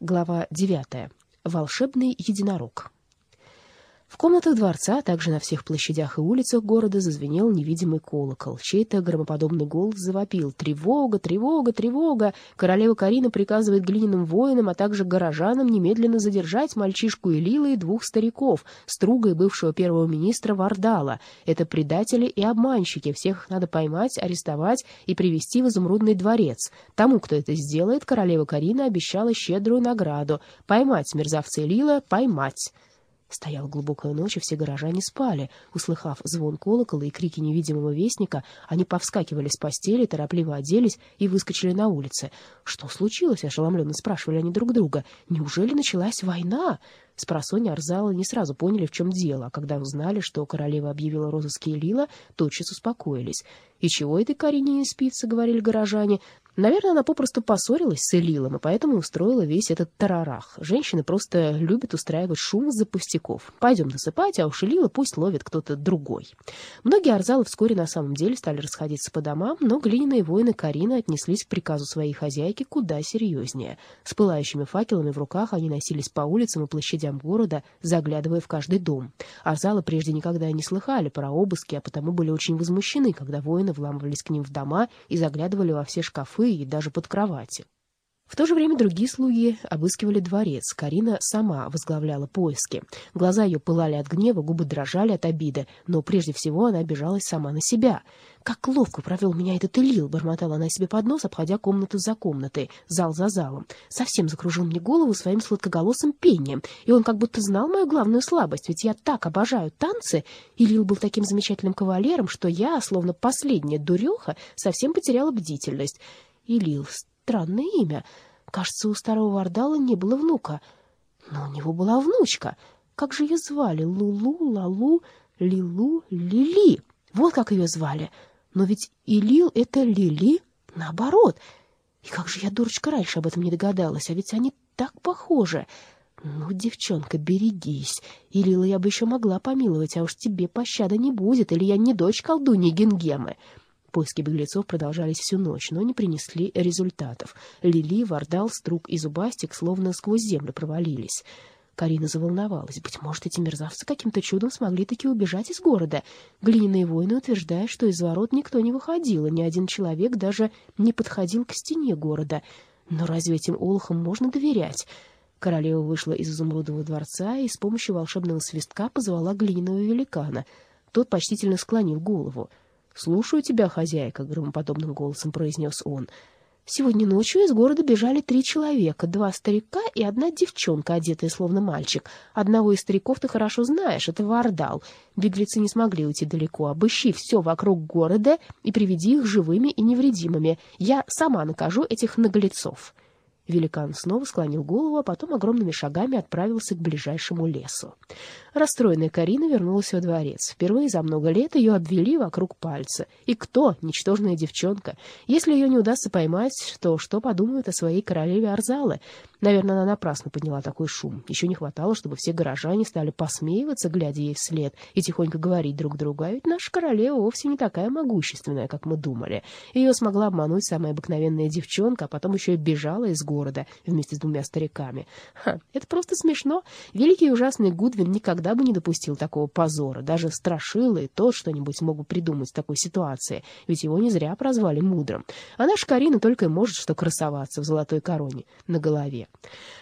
Глава 9. Волшебный единорог. В комнатах дворца, а также на всех площадях и улицах города зазвенел невидимый колокол. Чей-то громоподобный голос завопил «Тревога! Тревога! Тревога!» Королева Карина приказывает глиняным воинам, а также горожанам немедленно задержать мальчишку Элила и двух стариков, Струга и бывшего первого министра Вардала. Это предатели и обманщики. Всех их надо поймать, арестовать и привести в изумрудный дворец. Тому, кто это сделает, королева Карина обещала щедрую награду — поймать мерзавца Элила, поймать. Стояла глубокая ночь, и все горожане спали. Услыхав звон колокола и крики невидимого вестника, они повскакивали с постели, торопливо оделись и выскочили на улицы. «Что случилось?» — ошеломленно спрашивали они друг друга. «Неужели началась война?» Спросонья Арзала не сразу поняли, в чем дело, а когда узнали, что королева объявила розыске Лила, тотчас успокоились. «И чего этой Карине не спится?» — говорили горожане. Наверное, она попросту поссорилась с Элилом, и поэтому устроила весь этот тарарах. Женщины просто любят устраивать шум из-за пустяков. Пойдем насыпать, а уж Элила пусть ловит кто-то другой. Многие арзалы вскоре на самом деле стали расходиться по домам, но глиняные воины Карины отнеслись к приказу своей хозяйки куда серьезнее. С пылающими факелами в руках они носились по улицам и площадям города, заглядывая в каждый дом. Арзалы прежде никогда не слыхали про обыски, а потому были очень возмущены, когда воины вламывались к ним в дома и заглядывали во все шкафы и даже под кровати. В то же время другие слуги обыскивали дворец. Карина сама возглавляла поиски. Глаза ее пылали от гнева, губы дрожали от обиды, но прежде всего она обижалась сама на себя. «Как ловко провел меня этот Элил!» — бормотала она себе под нос, обходя комнату за комнатой, зал за залом. «Совсем закружил мне голову своим сладкоголосым пением, и он как будто знал мою главную слабость, ведь я так обожаю танцы. Элил был таким замечательным кавалером, что я, словно последняя дуреха, совсем потеряла бдительность. Элил Странное имя. Кажется, у старого Вардала не было внука. Но у него была внучка. Как же ее звали? Лулу, Лалу, Лилу, Лили. Вот как ее звали. Но ведь и Лил — это Лили наоборот. И как же я, дурочка, раньше об этом не догадалась, а ведь они так похожи. Ну, девчонка, берегись. И Лила я бы еще могла помиловать, а уж тебе пощады не будет, или я не дочь колдуньи Генгемы. Поиски беглецов продолжались всю ночь, но не принесли результатов. Лили, Вардал, Струк и Зубастик словно сквозь землю провалились. Карина заволновалась. Быть может, эти мерзавцы каким-то чудом смогли таки убежать из города. Глиняные воины утверждают, что из ворот никто не выходил, и ни один человек даже не подходил к стене города. Но разве этим олухам можно доверять? Королева вышла из изумрудового дворца и с помощью волшебного свистка позвала глиняного великана. Тот почтительно склонил голову. «Слушаю тебя, хозяйка», — громоподобным голосом произнес он. «Сегодня ночью из города бежали три человека, два старика и одна девчонка, одетая словно мальчик. Одного из стариков ты хорошо знаешь, это Вардал. Беглецы не смогли уйти далеко. Обыщи все вокруг города и приведи их живыми и невредимыми. Я сама накажу этих наглецов». Великан снова склонил голову, а потом огромными шагами отправился к ближайшему лесу. Расстроенная Карина вернулась во дворец. Впервые за много лет ее обвели вокруг пальца. И кто? Ничтожная девчонка. Если ее не удастся поймать, то что подумают о своей королеве Арзалы? Наверное, она напрасно подняла такой шум. Еще не хватало, чтобы все горожане стали посмеиваться, глядя ей вслед, и тихонько говорить друг другу. А ведь наша королева вовсе не такая могущественная, как мы думали. Ее смогла обмануть самая обыкновенная девчонка, а потом еще и бежала из города вместе с двумя стариками. Ха, это просто смешно. Великий и ужасный Гудвин никогда бы не допустил такого позора. Даже страшило и тот что-нибудь мог бы придумать в такой ситуации, ведь его не зря прозвали мудрым. А наша Карина только и может что красоваться в золотой короне на голове.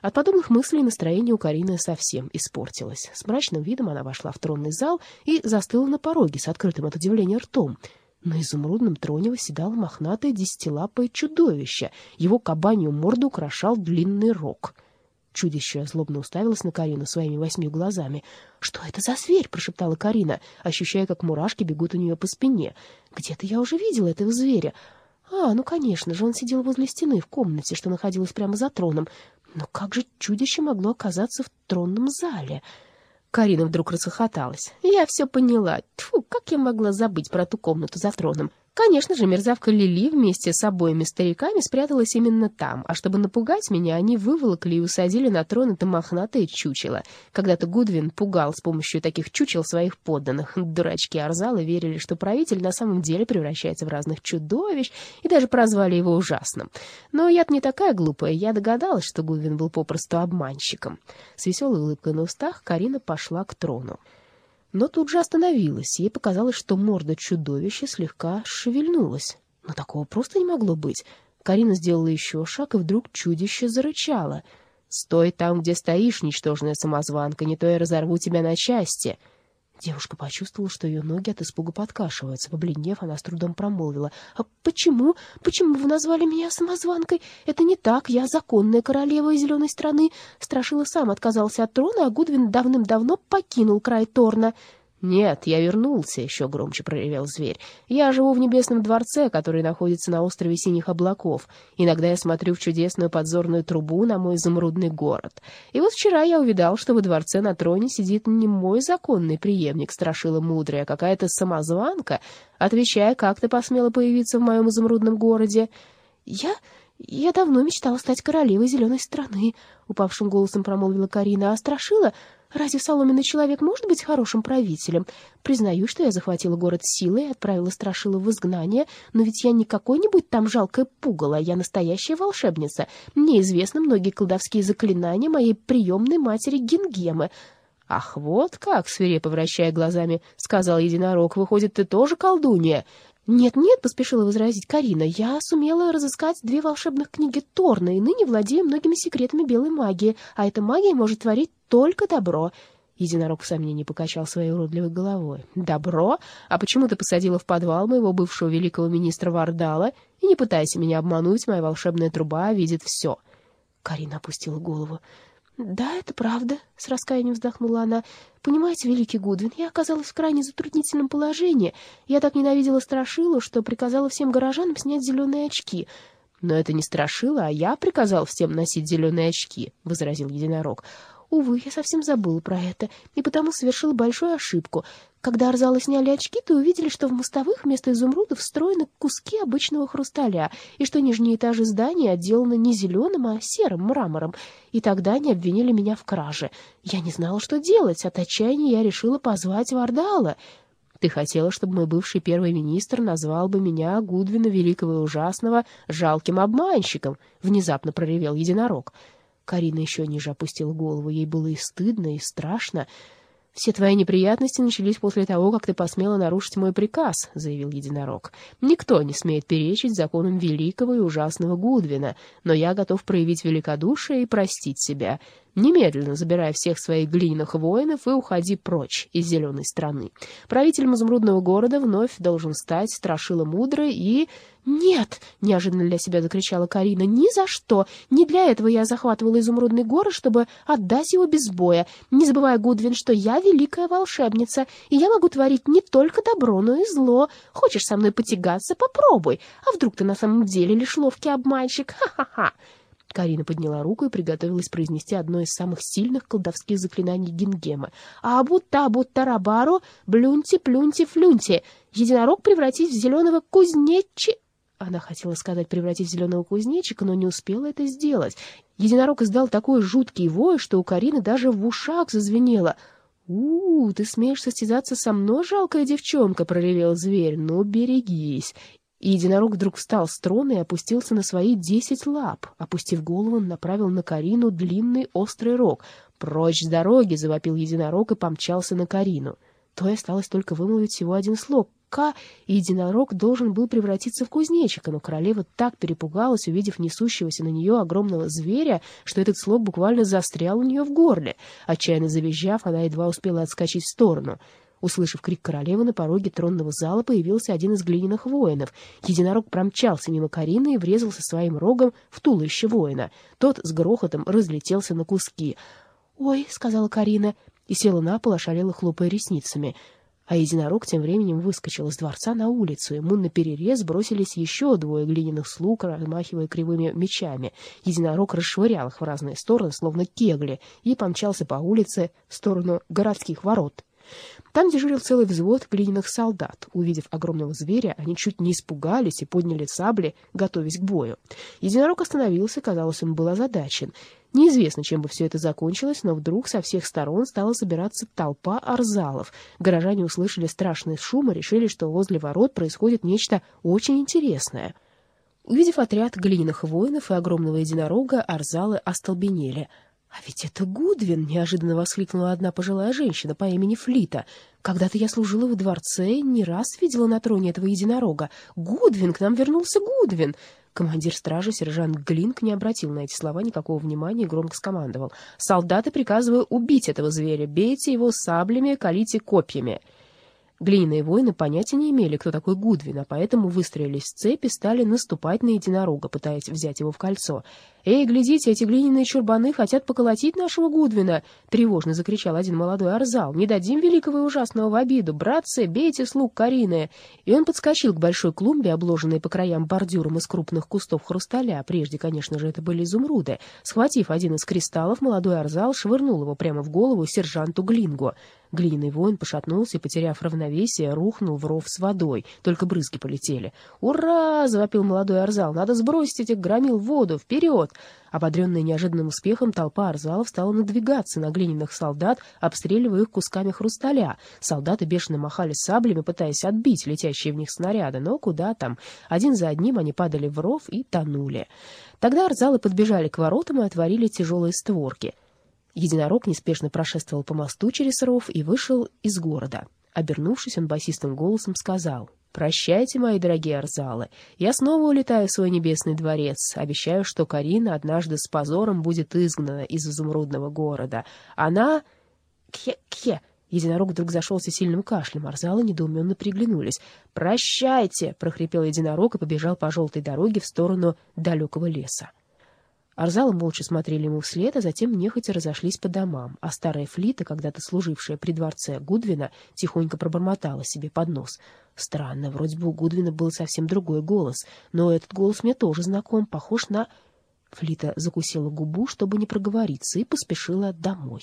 От подобных мыслей настроение у Карины совсем испортилось. С мрачным видом она вошла в тронный зал и застыла на пороге с открытым от удивления ртом. На изумрудном троне восседало мохнатое десятилапое чудовище. Его кабанью морду украшал длинный рог. Чудище злобно уставилось на Карину своими восьми глазами. «Что это за зверь?» — прошептала Карина, ощущая, как мурашки бегут у нее по спине. «Где-то я уже видела этого зверя. А, ну, конечно же, он сидел возле стены в комнате, что находилась прямо за троном. Но как же чудище могло оказаться в тронном зале? Карина вдруг расхохоталась. Я все поняла. Тьфу, как я могла забыть про ту комнату за троном? Конечно же, мерзавка Лили вместе с обоими стариками спряталась именно там, а чтобы напугать меня, они выволокли и усадили на трон это мохнатое чучело. Когда-то Гудвин пугал с помощью таких чучел своих подданных. Дурачки Арзалы верили, что правитель на самом деле превращается в разных чудовищ, и даже прозвали его ужасным. Но я-то не такая глупая, я догадалась, что Гудвин был попросту обманщиком. С веселой улыбкой на устах Карина пошла к трону но тут же остановилась. Ей показалось, что морда чудовища слегка шевельнулась. Но такого просто не могло быть. Карина сделала еще шаг, и вдруг чудище зарычало. «Стой там, где стоишь, ничтожная самозванка, не то я разорву тебя на части!» Девушка почувствовала, что ее ноги от испуга подкашиваются. Побледнев, она с трудом промолвила. «А почему? Почему вы назвали меня самозванкой? Это не так. Я законная королева из зеленой страны. Страшила сам отказался от трона, а Гудвин давным-давно покинул край Торна. «Нет, я вернулся», — еще громче проревел зверь. «Я живу в небесном дворце, который находится на острове Синих облаков. Иногда я смотрю в чудесную подзорную трубу на мой изумрудный город. И вот вчера я увидал, что во дворце на троне сидит не мой законный преемник, страшила мудрая, а какая-то самозванка, отвечая, как ты посмела появиться в моем изумрудном городе. Я... «Я давно мечтала стать королевой зеленой страны», — упавшим голосом промолвила Карина. «А страшила? Разве соломенный человек может быть хорошим правителем? Признаю, что я захватила город силой и отправила Страшила в изгнание, но ведь я не какой-нибудь там жалкое пугало, я настоящая волшебница. Мне известны многие колдовские заклинания моей приемной матери Гингемы». «Ах, вот как!» — свирепо вращая глазами, — сказал единорог. «Выходит, ты тоже колдунья?» «Нет-нет», — поспешила возразить Карина, — «я сумела разыскать две волшебных книги Торна и ныне владею многими секретами белой магии, а эта магия может творить только добро». Единорог в сомнении покачал своей уродливой головой. «Добро? А почему ты посадила в подвал моего бывшего великого министра Вардала? И не пытайся меня обмануть, моя волшебная труба видит все». Карина опустила голову. «Да, это правда», — с раскаянием вздохнула она. «Понимаете, великий Гудвин, я оказалась в крайне затруднительном положении. Я так ненавидела Страшилу, что приказала всем горожанам снять зеленые очки». «Но это не Страшила, а я приказал всем носить зеленые очки», — возразил единорог. Увы, я совсем забыла про это, и потому совершила большую ошибку. Когда Арзалы сняли очки, то увидели, что в мостовых вместо изумрудов встроены куски обычного хрусталя, и что нижние этажи здания отделаны не зеленым, а серым мрамором. И тогда они обвинили меня в краже. Я не знала, что делать. От отчаяния я решила позвать Вардала. Ты хотела, чтобы мой бывший первый министр назвал бы меня, Гудвина Великого и Ужасного, жалким обманщиком, — внезапно проревел единорог. Карина еще ниже опустила голову. Ей было и стыдно, и страшно. «Все твои неприятности начались после того, как ты посмела нарушить мой приказ», — заявил единорог. «Никто не смеет перечить законам великого и ужасного Гудвина, но я готов проявить великодушие и простить себя. Немедленно забирай всех своих глиняных воинов и уходи прочь из зеленой страны. Правителем изумрудного города вновь должен стать Страшила Мудрый и... «Нет!» — неожиданно для себя закричала Карина. «Ни за что! Не для этого я захватывала изумрудный город, чтобы отдать его без боя. Не забывай, Гудвин, что я великая волшебница, и я могу творить не только добро, но и зло. Хочешь со мной потягаться? Попробуй. А вдруг ты на самом деле лишь ловкий обманщик? Ха-ха-ха!» Карина подняла руку и приготовилась произнести одно из самых сильных колдовских заклинаний Гингема. «Абу-табу-тарабару, блюнти-плюнти-флюнти! Единорог превратить в зеленого кузнечи...» Она хотела сказать «превратить в зеленого кузнечика», но не успела это сделать. Единорог издал такой жуткий вой, что у Карины даже в ушах зазвенело. «У, -у ты смеешь состязаться со мной, жалкая девчонка!» — проревел зверь. «Ну, берегись!» И единорог вдруг встал с трона и опустился на свои десять лап. Опустив голову, он направил на Карину длинный острый рог. «Прочь с дороги!» — завопил единорог и помчался на Карину. То и осталось только вымолвить всего один слог. «Ка!» и единорог должен был превратиться в кузнечика, но королева так перепугалась, увидев несущегося на нее огромного зверя, что этот слог буквально застрял у нее в горле. Отчаянно завизжав, она едва успела отскочить в сторону. Услышав крик королевы, на пороге тронного зала появился один из глиняных воинов. Единорог промчался мимо Карины и врезался своим рогом в туловище воина. Тот с грохотом разлетелся на куски. «Ой», — сказала Карина, и села на пол, ошалела, хлопая ресницами. А единорог тем временем выскочил из дворца на улицу. Ему на перерез бросились еще двое глиняных слуг, размахивая кривыми мечами. Единорог расшвырял их в разные стороны, словно кегли, и помчался по улице в сторону городских ворот. Там дежурил целый взвод глиняных солдат. Увидев огромного зверя, они чуть не испугались и подняли сабли, готовясь к бою. Единорог остановился, казалось, он был озадачен. Неизвестно, чем бы все это закончилось, но вдруг со всех сторон стала собираться толпа арзалов. Горожане услышали страшный шум и решили, что возле ворот происходит нечто очень интересное. Увидев отряд глиняных воинов и огромного единорога, арзалы остолбенели — «А ведь это Гудвин!» — неожиданно воскликнула одна пожилая женщина по имени Флита. «Когда-то я служила в дворце не раз видела на троне этого единорога. Гудвин! К нам вернулся Гудвин!» Командир стражи, сержант Глинк, не обратил на эти слова никакого внимания и громко скомандовал. «Солдаты, приказываю убить этого зверя. Бейте его саблями, колите копьями». Глиняные воины понятия не имели, кто такой Гудвин, а поэтому выстроились в цепи стали наступать на единорога, пытаясь взять его в кольцо. «Эй, глядите, эти глиняные чурбаны хотят поколотить нашего Гудвина!» — тревожно закричал один молодой арзал. «Не дадим великого и ужасного в обиду! Братцы, бейте слуг Карины!» И он подскочил к большой клумбе, обложенной по краям бордюром из крупных кустов хрусталя. Прежде, конечно же, это были изумруды. Схватив один из кристаллов, молодой арзал швырнул его прямо в голову сержанту Глингу. Глиняный воин пошатнулся и, потеряв равновесие, рухнул в ров с водой. Только брызги полетели. «Ура!» — завопил молодой арзал. «Надо сбросить этих громил в воду! Вперед!» Ободренная неожиданным успехом, толпа арзалов стала надвигаться на глиняных солдат, обстреливая их кусками хрусталя. Солдаты бешено махали саблями, пытаясь отбить летящие в них снаряды, но куда там. Один за одним они падали в ров и тонули. Тогда арзалы подбежали к воротам и отворили тяжелые створки. Единорог неспешно прошествовал по мосту через ров и вышел из города. Обернувшись, он басистым голосом сказал, «Прощайте, мои дорогие арзалы, я снова улетаю в свой небесный дворец. Обещаю, что Карина однажды с позором будет изгнана из изумрудного города. Она...» «Кхе-кхе!» Единорог вдруг зашелся сильным кашлем, арзалы недоуменно приглянулись. «Прощайте!» — прохрипел единорог и побежал по желтой дороге в сторону далекого леса. Арзалы молча смотрели ему вслед, а затем нехотя разошлись по домам, а старая флита, когда-то служившая при дворце Гудвина, тихонько пробормотала себе под нос. Странно, вроде бы у Гудвина был совсем другой голос, но этот голос мне тоже знаком, похож на... Флита закусила губу, чтобы не проговориться, и поспешила домой.